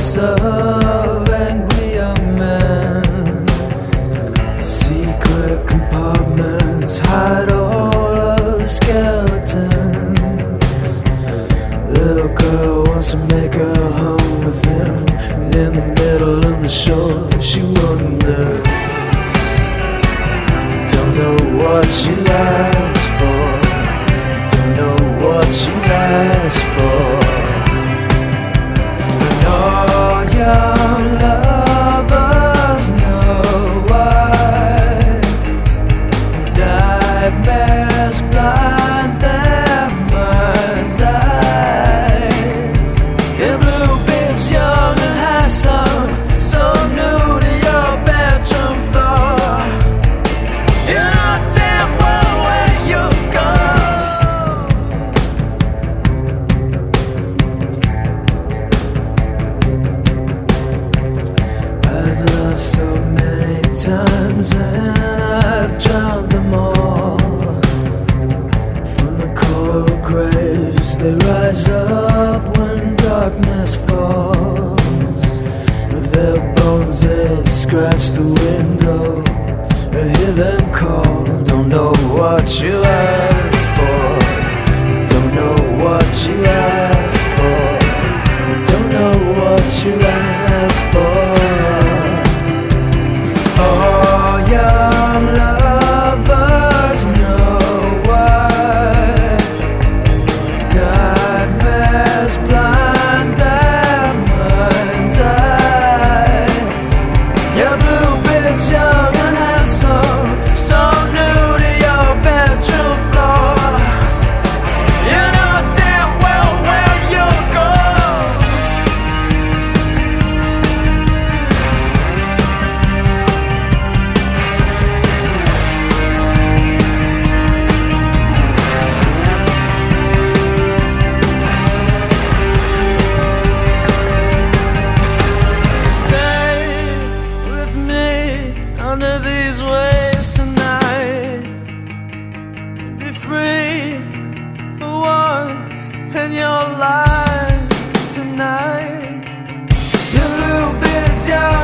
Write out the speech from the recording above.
ranks of angry young men. Secret compartments hide all of the skeletons. Little girl wants to make a home with him. In the middle of the shore, she wonders. Don't know what she lies for. Don't know what she lies for. And I've drowned them all. From the coral graves, they rise up when darkness falls. With their bones, they scratch the window. I hear them call. Don't know what you ask in your life tonight. Your blue bit's young